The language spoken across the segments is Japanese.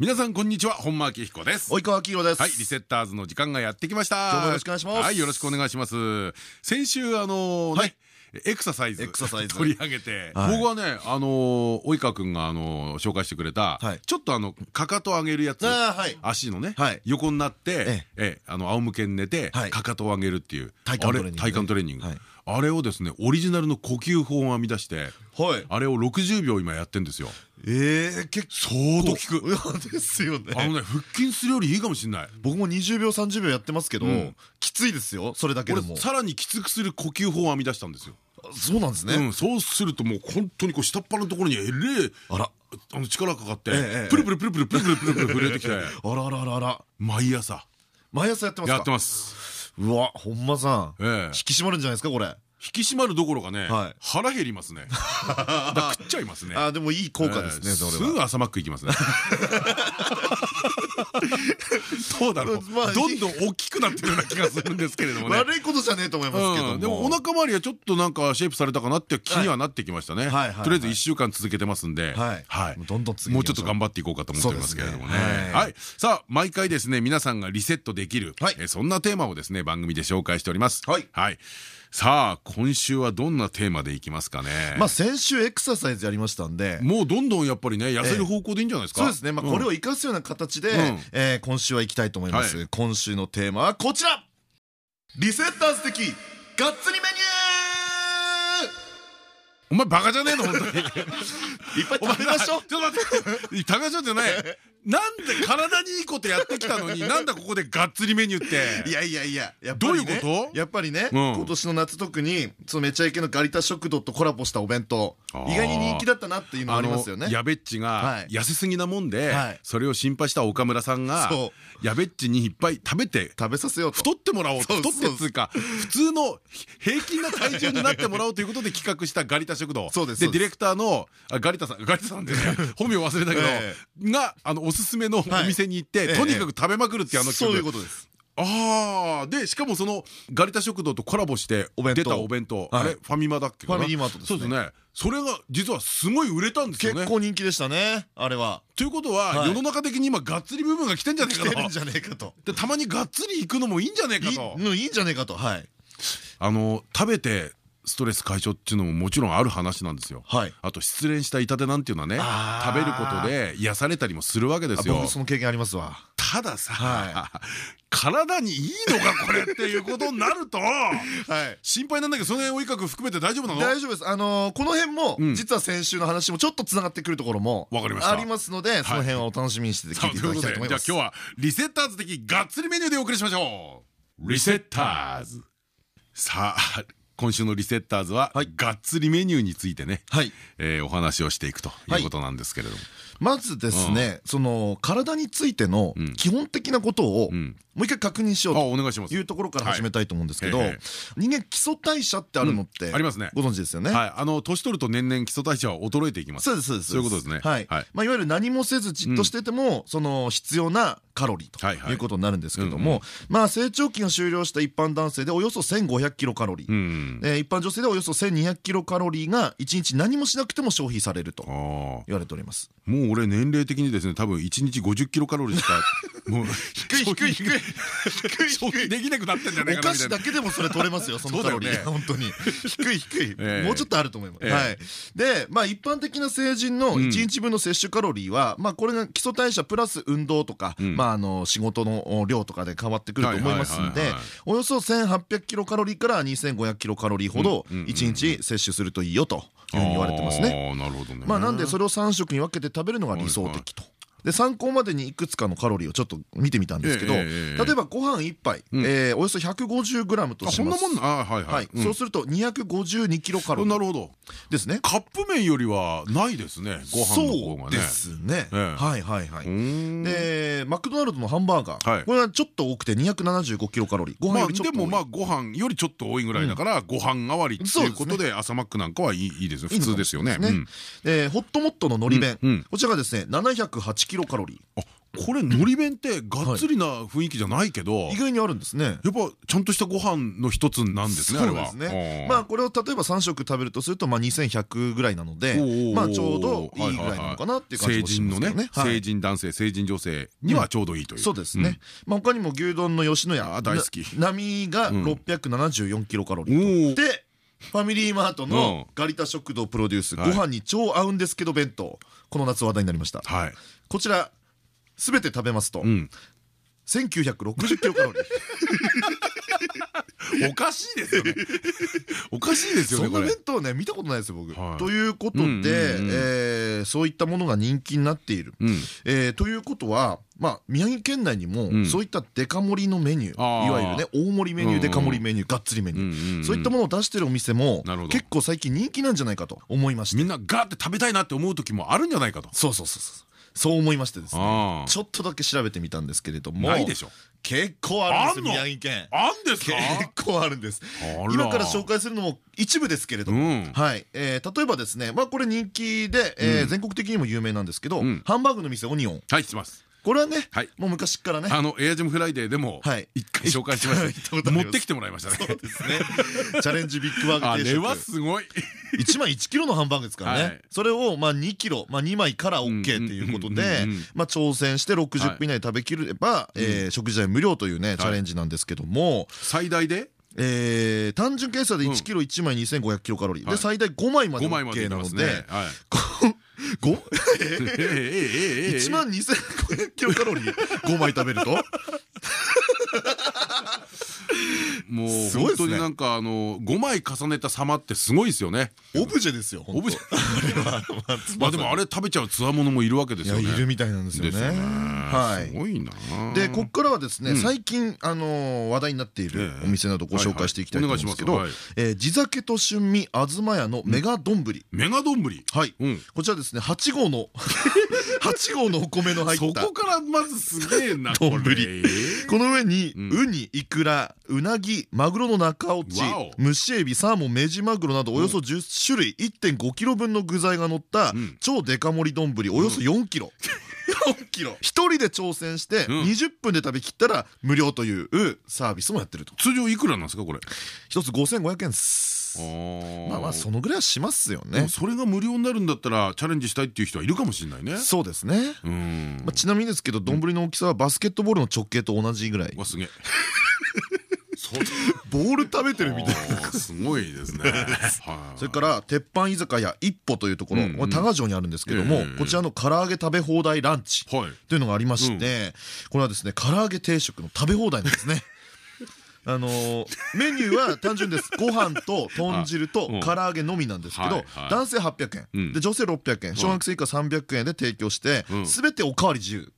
皆さんこんにちは本間明彦です。及川明宏です。はいリセッターズの時間がやってきました。今日もよろしくお願いします。はいよろしくお願いします。先週あのねエクササイズエクササイズ取り上げて、はい。僕はねあの及川君があの紹介してくれた、はい。ちょっとあのかかと上げるやつ足のね、はい。横になって、ええ。えあの仰向けに寝て、はい。かかとを上げるっていう。体幹トレーニングね。あれをですねオリジナルの呼吸法を編み出してはい。あれを60秒今やってんですよええ結構。相当効く。いやですよね。あのね腹筋するよりいいかもしれない。僕も20秒30秒やってますけどうん。きついですよそれだけでも。俺さらにきつくする呼吸法を編み出したんですよ。そうなんですね。うん、そうするともう本当にこう下っ腹のところにえれえあら。あの力かかってプルプルプルプルプルプルプルプル震えてきてあらあらあらあら毎朝毎朝やってますかやってますうわ本間さんええ引き締まるんじゃないですかこれ引き締まるどころかねはい。腹減りますね。食っちゃいますね。あでもいい効果ですねすぐ朝マック行きますね。どうだろう。まあどんどん大きくなってるような気がするんですけれどもね。悪いことじゃねえと思いますけどうん。でもお腹周りはちょっとなんかシェイプされたかなって気にはなってきましたね。はいはいはいとりあえず1週間続けてますんで。はい。どんどん次もうちょっと頑張張っていこうかと思っておりますけれどもね。はい。さあ毎回ですね皆さんがリセットできるはい。えそんなテーマをですね番組で紹介しております。はいさあ今週はどんなテーマでいきますかね？まあ先週エクササイズやりましたんで。もうどんどんやっぱりね痩せる方向でいいんじゃないですか？そうですね、まあ、これをうん生かすような形で、ん。えー今週は行きたいと思います、は今週のテーマはこちら。リセッターズ的がっつりメお前バカじゃねえの？本当に。ニューいっぱい食べましょう。ちょっと待って。高橋じゃないなんで体にいいことやってきたのに なんだここでがっつりメニューって。いやいやいや。どういうこと？やっぱりね、うん。今年の夏特にそのめちゃイケのガリタ食堂とコラボしたお弁当。意外に人気だったなっていうのありますよね。やべっちはがい。痩せすぎなもんではい。それを心配した岡村さんがそやべっちにいっぱい食べて食べさせようと。太ってもらおう太ってっつうか普通の平均な体重になってもらおうということで企画したガリタ食堂。そうでディレクターのあガリタさんガリタさんでね 本名忘れたけえどがあのおすすめのお店に行ってええとにかく食べまくるっていうあのそういうことです。ああでしかもそのガリタ食堂とコラボしてお弁当。出たお弁当。はい。あれファミマだっけファミリーマートですね。そうですね。それが実はすごい売れたんですよ結ね構人気でしたねあれは。ということははい。世の中的に今がっつり部分が来てんじゃねえかと。来てるんじゃねえかと。でたまにがっつり行くのもいいんじゃねえかと。うんいいんじゃねえかと。はい。あの食べてストレス解消っていうのももちろんある話なんですよ。はい。あと失恋した痛手なんていうのはね食べることで癒されたりもするわけですあよ僕その経験ありますわ。たださ、は 体にいいのかこれっていうことになると はい。心配なんだけどその辺及川君含めて大丈夫なの？大丈夫です。あのーこの辺もうん。実は先週の話もちょっとつながってくるところもわかりました。ありますのでその辺はお楽しみにして聞いていただきたいと思います。じゃあ今日はリセッターズ的がっつりメニューでお送りしましょう。リセッターズ。さあ今週のリセッターズははい。がっつりメニューについてねはい。えーお話をしていくということなんですけれども。まずですねその体についてのうん。基本的なことをうん。もう一回確認しようあというところから始めたいと思うんですけどはいええ人間基礎代謝ってあるのってうん。ありますね。ご存知ですよね？はい。あの年取ると年々基礎代謝は衰えていきます。そうですそうですそういうことですね。はい。はい。まあいわゆる何もせずじっとしててもその必要なカロリーはいはい。ということになるんですけどうんうんもまあ成長期が終了した一般男性でおよそ1500キロカロリー。うんえー一般女性ではおよそ1200キロカロリーが1日何もしなくても消費されると言われております。もう俺年齢的にですね多分1日50キロカロリーしか もう低い低い低い低い消費できなくなってんじゃないおかなみたいな菓子だけでもそれ取れますよそのカロリー。本当に。低い低い。ええ。もうちょっとあると思います。ええ。はい。でまあ一般的な成人の1日分の摂取カロリーはまあこれが基礎代謝プラス運動とかん。まああの仕事の量とかで変わってくると思いますんでおよそ1800キロカロリーから2500キロカロリーほどうんうんうん1日摂取するといいよというふうに言われてますね。まあなんでそれを3食に分けて食べるのが理想的とで参考までにいくつかのカロリーをちょっと見てみたんですけどええええ例えばご飯1杯えーおよそ 150g とします。なもんな。あはいははい。いそうすると252キロカロリーなるほどですね。カップ麺よりはないですねご飯の方がね。そうですね。ええ。はいはいはういでマクドナルドのハンバーガはい。ーこれはちょっと多くて275キロカロリー。ご飯まあよりちょっと多い。でもまあご飯よりちょっと多いぐらいだからご飯代わりっていうことで朝マックなんかはいいいいですよ普通ですよね。ホットモットののり弁。うん。うん。こちらがですね708キロカロリあこれのり弁ってがっつりな雰囲気じゃないけどー意外にあるんですね。やっぱちゃんとしたご飯の一つなんですねあれは。まあこれを例えば3食食べるとするとまあ2100ぐらいなのでまあちょうどいいぐらいなのかなっていう感じ成人のね成人男性成人女性にはちょうどいいという。そうですね。まあ他にも牛丼の吉野家。大好き。な並がん。674キロカロリおー。でファミリーマートうん。のガリタ食堂プロデュースごはい。飯に超合うんですけど弁当。この夏話題になりました。はいこちらすべて食べますと。うん。1960キロカロリー。おかしいですよね。おかしいですよねそんな弁当ね見たことないですよ僕。はい。ということでそういったものが人気になっている。うん。えーということは、まあ、宮城県内にも、ん。そういったデカ盛りのメニューいわゆるね大盛りメニューデカ盛りメニューがっつりメニュー、そういったものを出してるお店も結構最近人気なんじゃないかと思いまして。みんなガーって食べたいなって思う時もあるんじゃないかと。そうそうそうそうそう思いましてですねちょっとだけ調べてみたんですけれどもないでしょ。結構あるんです宮城県。あんですか？結構あるんです。今から紹介するのも一部ですけれども、うん。はい。えー例えばですね、まあ、これ人気で、えー全国的にも有名なんですけど、ん。ハンバーグの店オニオン。はいしますこれはね、はい。もう昔っからね。あのエアジムフライデーでもはい。一回紹介しました 持ってきてもらいましたね。ですね。チャレンジビッグバーあれグ定食はすごい1枚1キロのハンバーグですからね、はい。それをまあ2キロ、まあ、2枚から OK っていうことうんで挑戦して60分以内で食べきれば、えー食事代無料というねチャレンジなんですけども、最大で？えー単純計算で1キロ1枚2500キロカロリー、はい。で最大5枚まで5枚まで OK なので、ねはい。ごええええええ1万2500キロカロリー5枚食べると？もう本当になんかあの5枚重ねた様ってすごいですよね。オブジェですよオブジェ。ェ まあでもあれ食べちゃうつわものもいるわけでいやすよね。いるみたいなんですよね。はい。すごいな。でここからはですね、うん。最近、あのー話題になっているええ。お店などご紹介していきたいと思うんですけど地酒と春味東屋のメガ丼。メガ丼。はい、うん。こちらですね8号の 8号のお米の入ったそこからまずすげえなこ丼。れこの上に、うん。ウニ、イクラ、ウナギ、マグロの中落ち蒸しエビ、サーモン、メジマグロなどおよそ10種類1.5キロ分の具材が乗ったん。超デカ盛り丼およそ4キロ。4キロ。一人で挑戦してうん。20分で食べきったら無料というサービスもやってると。通常いくらなんですかこれ？一つ5500円っす。まあまあそのぐらいはしますよね。それが無料になるんだったらチャレンジしたいっていう人はいるかもしれないね。そうですね。うん。まあちなみにですけど丼の大きさはバスケットボールの直径と同じぐらい。わすげえボール食べてるみたいな。すごいですね。はい。それから鉄板居酒屋一歩というところ、多賀城にあるんですけども、ええ。こちらの唐揚げ食べ放題ランチはい。というのがありまして、これはですね唐揚げ定食の食べ放題なんですね。あのーメニューは単純です。ご飯と豚汁とうん。唐揚げのみなんですけど、男性800円、うん。で女性600円。小学生以下300円で提供して、うん。全ておかわり自由。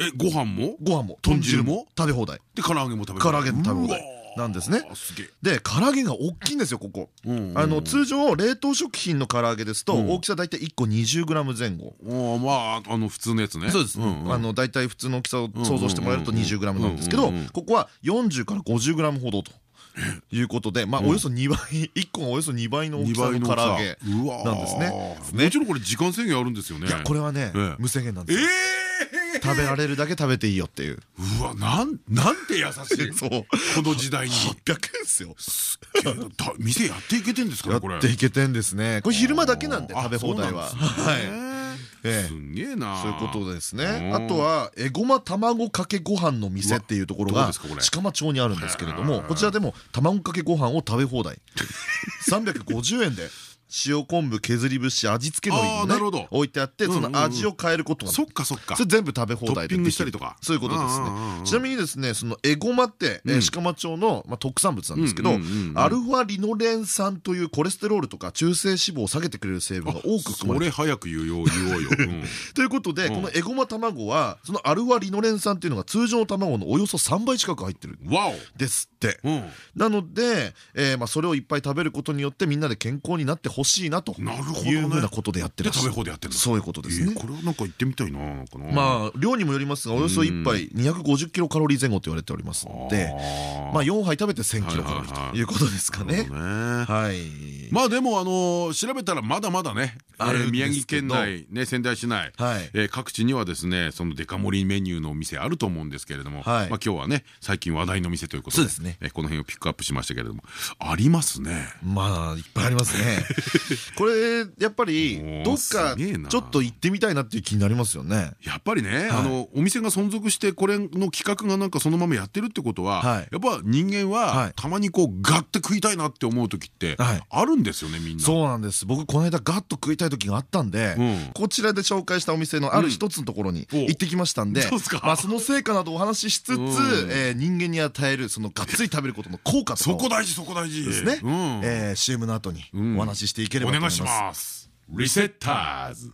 えご飯も？ご飯も。豚豚汁も食べ放題。で唐揚げも食べ唐揚げも食べ放題なんですね。すげえ。で唐揚げが大きいんですよここ。あの通常冷凍食品の唐揚げですとうん。大きさ大体1個 20g 前後。まああの普通のやつね。そうです、あの大体普通の大きさを想像してもらえると 20g なんですけどここは40から 50g ほどということでまあおよそ2倍1個がおよそ2倍の大きさの唐揚げなんですね。もちろんこれ時間制限あるんですよね。いやこれはねええ。無制限なんですえよえ食べられるだけ食べていいよっていう。うわなんなんて優しい。そう。この時代に。800円ですよ。た店やっていけてんですかやねこれっていけてんですね。これ。昼間だけなんであ食べ放題は。はい。ええ。すんげえな。そういうことですね。うん。あとはえごま卵かけご飯の店っていうところがうわどうですかこれ。鹿間町にあるんですけれどもこちらでも卵かけご飯を食べ放題350円で塩昆布削り節味付け海あー苔もねなるほど。置いてあってその味を変えることがそっかそっか。それ全部食べ放題でトッピングしたりとか。そういうことですね。ちなみにですねそのエゴマってえー鹿間町のまあ特産物なんですけどアルファリノレン酸というコレステロールとか中性脂肪を下げてくれる成分が多く含まれてそれ早く言うよ言おうよ。うん。ということで、うん。このエゴマ卵はそのアルファリノレン酸っていうのが通常の卵のおよそ3倍近く入ってるですって。なので、それをいっぱい食べることによってみんなで健康になってほしいなとなるほどね。いうふうなことでやってる。で食べ放題やってんだそういうことですね。えー。これはなんか行ってみたいなまあ量にもよりますがおよそ1杯250キロカロリー前後と言われておりますのでまあ4杯食べて1000キロカロリーということですかね。はい。まあでもあの調べたらまだまだね宮城県内ね仙台市内各地にはですねそのデカ盛りメニューのお店あると思うんですけれどもまはい。あ今日はね最近話題の店ということでこの辺をピックアップしましたけれどもありますね。まあいっぱいありますね。これやっぱりどっかちょっと行ってみたいなっていう気になりますよね。やっぱりね、あのお店が存続してこれの企画がなんかそのままやってるってことは、はい。やっぱ人間は、はい。たまにこうガッて食いたいなって思う時ってはい。あるんですよねみんな。そうなんです。僕この間ガッと食いたい時があったんで、うん。こちらで紹介したお店のある一つのところにお行ってきましたんで、その成果などをお話ししつつ、人間に与えるそのがっつり食べることの効果とかをそこ大事そこ大事。ですね、CM の後にん。お話ししていけれおばと思います。願いします。リセッターズ。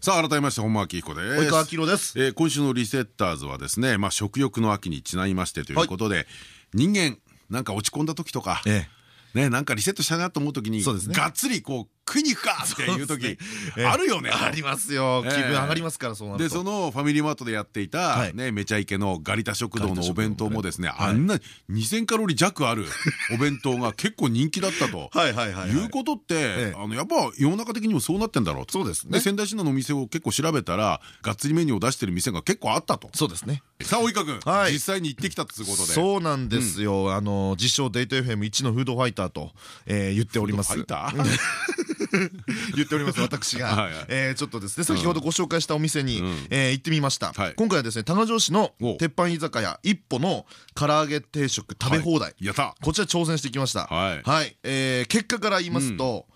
さあ改めまして本間明彦です。及川明です。えー今週のリセッターズはですね、まあ食欲の秋にちなみましてということで、人間なんか落ち込んだ時とか、えねなんかリセットしたいなと思う時に、ねがっつりこう食いに行くかっていう時あるよね。ありますよ。ええ気分上がりますからそうなると。でそのファミリーマートでやっていた、めちゃイケのガリタ食堂のお弁当もですね、あんな2000カロリー弱ある お弁当が結構人気だったと。はいはいはいはい。いうことって、やっぱ世の中的にもそうなってんだろうと。そうですね。仙台市内のお店を結構調べたらがっつりメニューを出してる店が結構あったと。そうですね。さあ及川君、はい。実際に行ってきたっうことで。そうなんですよ、あの自称デート FM1 のフードファイターと、えー言っております。ファイター？言っております私が。ちょっとですね先ほどご紹介したお店に、行ってみました、はい。今回はですね多賀城市のお鉄板居酒屋一歩の唐揚げ定食食べ放題、やった。こちら挑戦してきました。はい。えー結果から言いますと、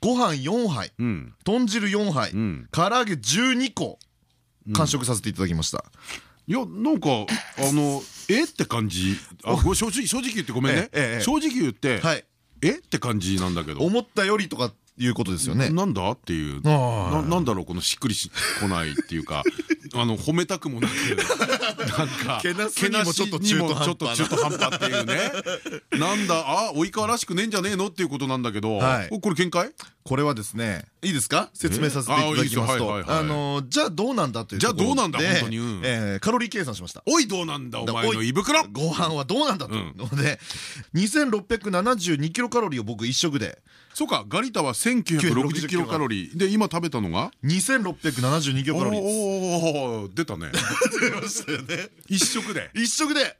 ご飯4杯うん。豚汁4杯、ん。唐揚げ12個完食させていただきました、いやなんかあのえって感じ。正直正直言ってごめんね、正直言って、はい。えって感じなんだけど。思ったよりとかいうことですよね。なんだっていう。ななんだろうこのしっくりしこないっていうか。あの褒めたくもなくなんかけなすにもちょっと中途半端中途半端っていうね。なんだあ及川らしくねえんじゃねえのっていうことなんだけど、はい。これ見解？これはですねいいですか？説明させていただきますと。あのじゃあどうなんだというじゃあどうなんだで本当に？うん。えーカロリー計算しました。おいどうなんだお前の胃袋？ご飯はどうなんだと。うん。ので2672キロカロリーを僕一食で。そうかガリタは1960キロカロリー。で今食べたのが？2672キロカロリーおー出たね出ましたよね一食で一食で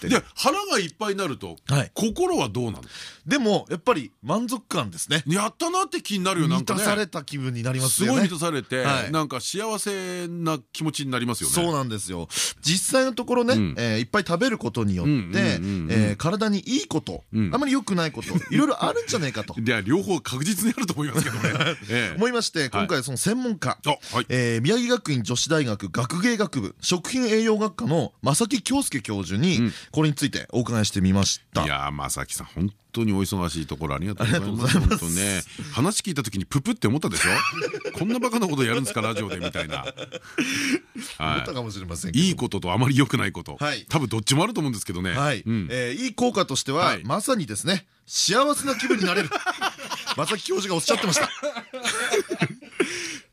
で腹がいっぱいになるとはい。心はどうなの？でもやっぱり満足感ですね。やったなって気になるよなん満かね。たされた気分になりますよね。すごい満たされて、はい。なんか幸せな気持ちになりますよね。そうなんですよ。実際のところね、うん。えーいっぱい食べることによって体にいいこと、うん。あまり良くないこと いろいろあるんじゃないかと。いや両方確実にあると思いますけどね。ええ。思いまして今回その専門家、あはい。えー宮城学院女子大学学芸学部食品栄養学科の正木京介教授にうんこれについてお伺いしてみました。いやー正樹さん本当にお忙しいところありがとうございます。本当ね話聞いた時にププって思ったでしょ？こんなバカなことやるんですかラジオでみたいな。思ったはかもしれませんい。いいこととあまり良くないこと。はい多分どっちもあると思うんですけどね。はい、いい効果としては、はいまさにですね幸せな気分になれる 正木教授がおっしゃってました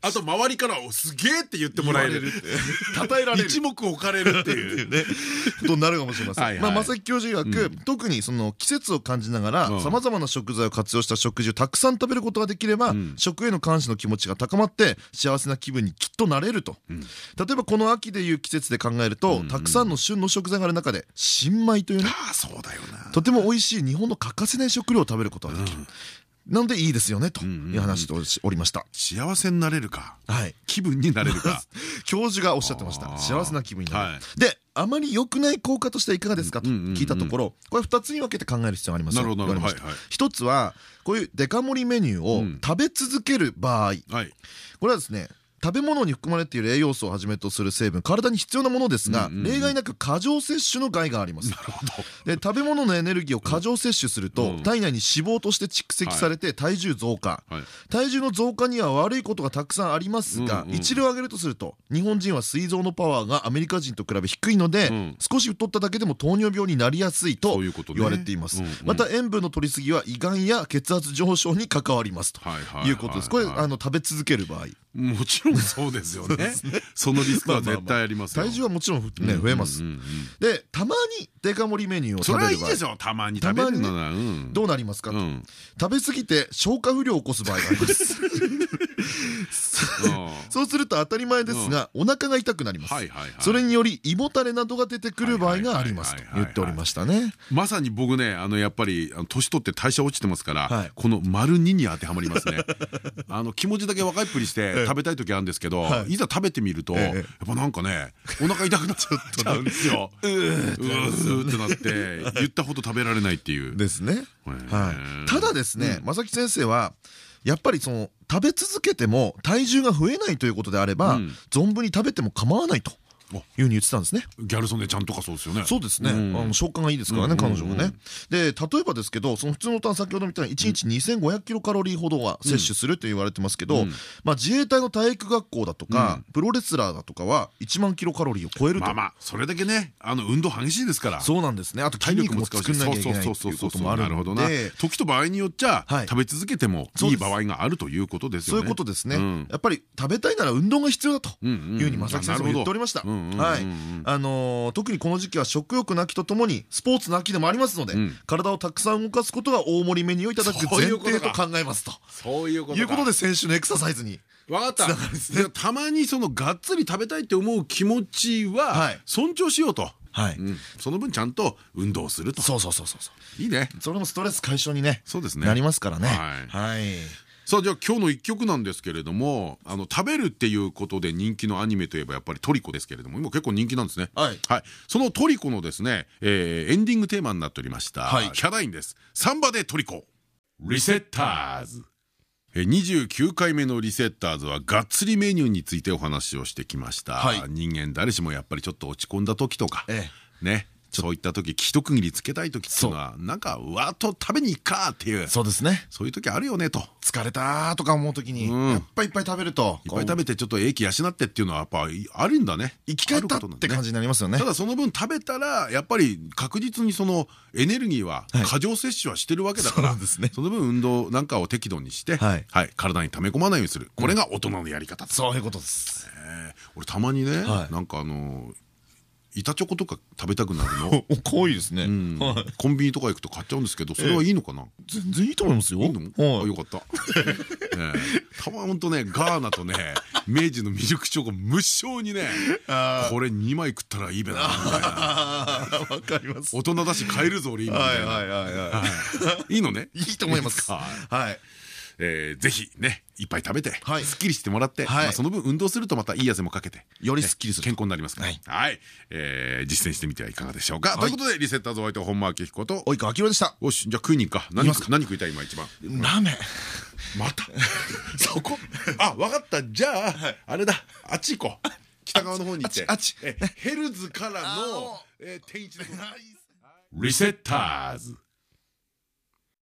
あと周りから「おすげえ!」って言ってもらえる。称えられる一目置かれるっていう。ね、ことになるかもしれません。はいはいまあ正木教授曰く、特にその季節を感じながらうんさまざまな食材を活用した食事をたくさん食べることができれば、ん食への感謝の気持ちが高まって幸せな気分にきっとなれると、例えばこの秋でいう季節で考えると、たくさんの旬の食材がある中で新米というねああそうだよな。とても美味しい日本の欠かせない食料を食べることができる、なのでいいですよねという話をしておりました。幸せになれるか。はい。気分になれるか。教授がおっしゃってました。幸せな気分になる、はい。であまり良くない効果としてはいかがですかと聞いたところこれ2つに分けて考える必要があります。なるほどなるほど。一つはこういうデカ盛りメニューを食べ続ける場合。これはですね食べ物に含まれている栄養素をはじめとする成分体に必要なものですが例外なく過剰摂取の害があります。で食べ物のエネルギーを過剰摂取すると体内に脂肪として蓄積されて体重増加。体重の増加には悪いことがたくさんありますが一例を挙げるとすると日本人は膵臓のパワーがアメリカ人と比べ低いので少し太っただけでも糖尿病になりやすいと言われています。また塩分の摂りすぎは胃がんや血圧上昇に関わりますということです。これあの食べ続ける場合。もちろん そうですよね。そのリスクは絶対あります体重はもちろんね増えます。でたまにデカ盛りメニューを食べるたまに食べるのな。どうなりますかと。食べ過ぎて消化不良を起こす場合があります そうすると当たり前ですがお腹が痛くなります。それにより胃もたれなどが出てくる場合がありますと言っておりましたね。まさに僕ねあのやっぱり年取って代謝落ちてますからこの丸2に当てはまりますね。あの気持ちだけ若いっぷりして食べたい時あるんですけどい。ざ食べてみるとやっぱなんかねお腹痛くなっちゃう。んですよ。うーってなって言ったほど食べられないっていう。ですね。ただですね正木先生はやっぱりその食べ続けても体重が増えないということであれば、存分に食べても構わないと。いうふうに言ってたんですね。ギャル曽根ちゃんとかそうですよね。そうですね。あの消化がいいですからね、彼女もね。で、例えばですけど、その普通のタン先ほどみたいに1日2500キロカロリーほどは摂取すると言われてますけど、まあ自衛隊の体育学校だとか、プロレスラーだとかは1万キロカロリーを超えると。まあまあそれだけね、あの運動激しいですから。そうなんですね。あと筋肉も作んなきゃいけないということもあるので、時と場合によっちゃ食べ続けてもいい場合があるということですよね。そういうことですね。やっぱり食べたいなら運動が必要だというふうに正木先生も言っておりました。はい。あのー、特にこの時期は食欲の秋とともにスポーツの秋でもありますので、うん、体をたくさん動かすことが大盛りメニューをいただく前提と考えますと。そういうこということで先週のエクササイズに分かった。たまにそのがっつり食べたいって思う気持ちは尊重しようと。はい、その分ちゃんと運動すると。そうそうそうそういいね。それもストレス解消にねそうですね。なりますからね。はいさあじゃあ今日の一曲なんですけれどもあの食べるっていうことで人気のアニメといえばやっぱりトリコですけれども今結構人気なんですね。はい、はい、そのトリコのですね、えー、エンディングテーマになっておりました、はい、キャダインです。サンバでトリコ。リセッターズ。29回目のリセッターズはがっつりメニューについてお話をしてきました、はい、人間誰しもやっぱりちょっと落ち込んだ時とか、ええ、ねそういった時一区切りつけたい時っていうのはなんかわっと食べに行くかっていう。そうですね。そういう時あるよねと。疲れたとか思う時にやっぱいっぱい食べるといっぱい食べてちょっと英気養ってっていうのはやっぱあるんだね。生き返ったって感じになりますよね。ただその分食べたらやっぱり確実にそのエネルギーは過剰摂取はしてるわけだからその分運動なんかを適度にして体に溜め込まないようにする。これが大人のやり方そういうことです。俺たまにねなんかあの板チョコとか食べたくなるの？可愛いですね。コンビニとか行くと買っちゃうんですけどそれはいいのかな？全然いいと思いますよ。よかった。たまほんとねガーナとね明治のミルクチョコ無性にねこれ2枚食ったらいいべなみたいな。わかります。大人だし買えるぞ俺今いいのね？いいと思います。はいえー、ぜひねいっぱい食べて、はい、すっきりしてもらって、はい、まあその分運動するとまたいい汗もかけてよりすっきりする健康になりますから。はい、えー、実践してみてはいかがでしょうか、ということでリセッターズお相手本間明彦と及川明でした。よしじゃあ食いに行くか。何何食いたい今一番？ラーメン。また？そこ？あ分かった。じゃあ、あれだ。あっち行こ。う北側の方に行って。あっちヘルズからの、えー、天一でリセッターズ